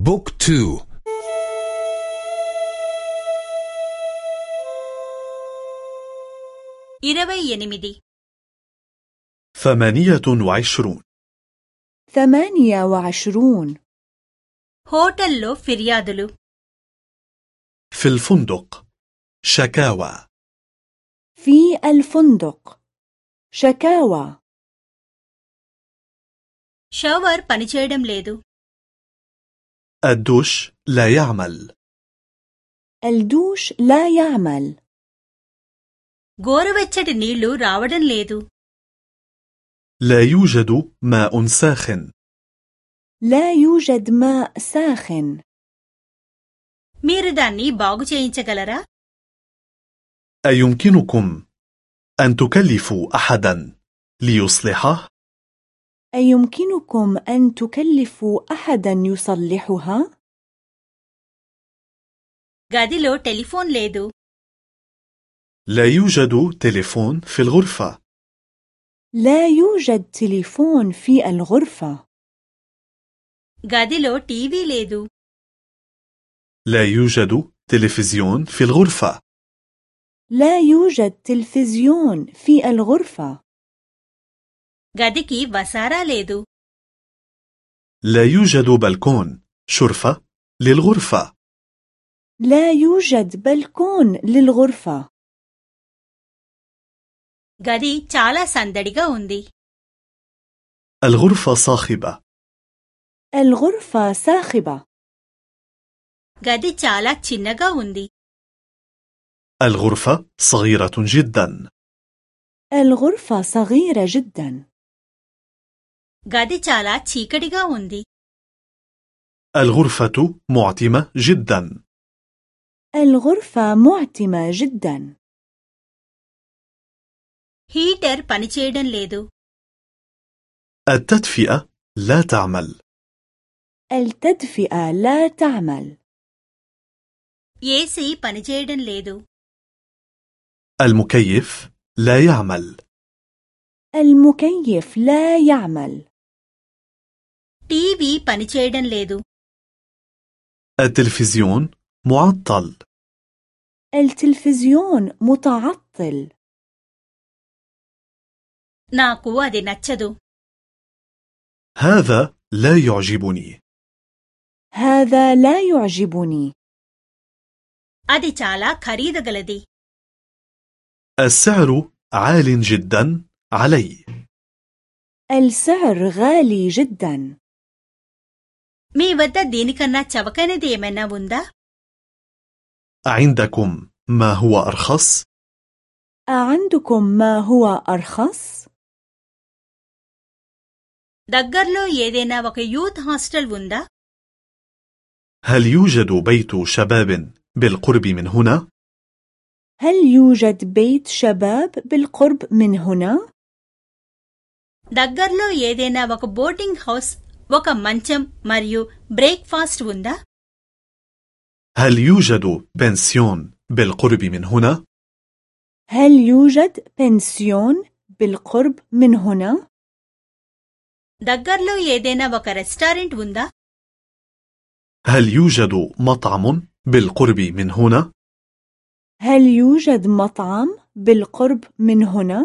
بوك تو ఇరవై ఎనిమిది ثمانية وعشرون ثمانية وعشرون హోటల్లో ఫిర్యాదులు في الفندق شكاوى في الفندق شكاوى షవర్ పనిచేయడం లేదు الدوش لا يعمل الدوش لا يعمل గోరువెచ్చటి నీళ్లు రావడం లేదు لا يوجد ماء ساخن لا يوجد ماء ساخن మీరు దాన్ని బాగు చేయించగలరా أيمكنكم أن تكلفوا أحدا ليصلحه؟ أيمكنكم أن تكلفوا أحدا يصلحها؟ గదిలో టెలిఫోన్ లేదు لا يوجد تليفون في الغرفة لا يوجد تليفون في الغرفة గదిలో టీవీ లేదు لا يوجد تلفزيون في الغرفة لا يوجد تلفزيون في الغرفة గదికి వసారా లేదు لا يوجد بلكون شرفة للغرفة لا يوجد بلكون للغرفة గది చాలా సందడిగా ఉంది الغرفة صاخبة الغرفة صاخبة గది చాలా చిన్నగా ఉంది الغرفة صغيرة جدا الغرفة صغيرة جدا గది చాలా చీకటిగా ఉంది الغرفة معتمة جدا الغرفة معتمة جدا హీటర్ పనిచేయడం లేదు التدفئة لا تعمل التدفئة لا تعمل ఏసీ పనిచేయడం లేదు المكيف لا يعمل المكيف لا يعمل టీవీ పనిచేయడం లేదు التلفزيون معطل التلفزيون متعطل నాకు అది నచ్చదు هذا لا يعجبني هذا لا يعجبني అది చాలా ఖరీదగలది السعر عال جدا علي السعر غالي جدا మీ వద్ద దీనికన్నా చవకైనది ఏమైనా ఉందా عندكم ما هو أرخص؟ أعندكم ما هو أرخص؟ దగ్గర్లో ఏదైనా ఒక యూత్ హాస్టల్ ఉందా هل يوجد بيت شباب بالقرب من هنا؟ هل يوجد بيت شباب بالقرب من هنا؟ దగ్గర్లో ఏదైనా ఒక బోర్డింగ్ హౌస్ ఒక మంచం మరియు బ్రేక్ఫాస్ట్ ఉందా هل يوجد بنسيون بالقرب من هنا؟ هل يوجد بنسيون بالقرب من هنا؟ దగ్గర్లో ఏదైనా ఒక రెస్టారెంట్ ఉందా هل يوجد مطعم بالقرب من هنا؟ هل يوجد مطعم بالقرب من هنا؟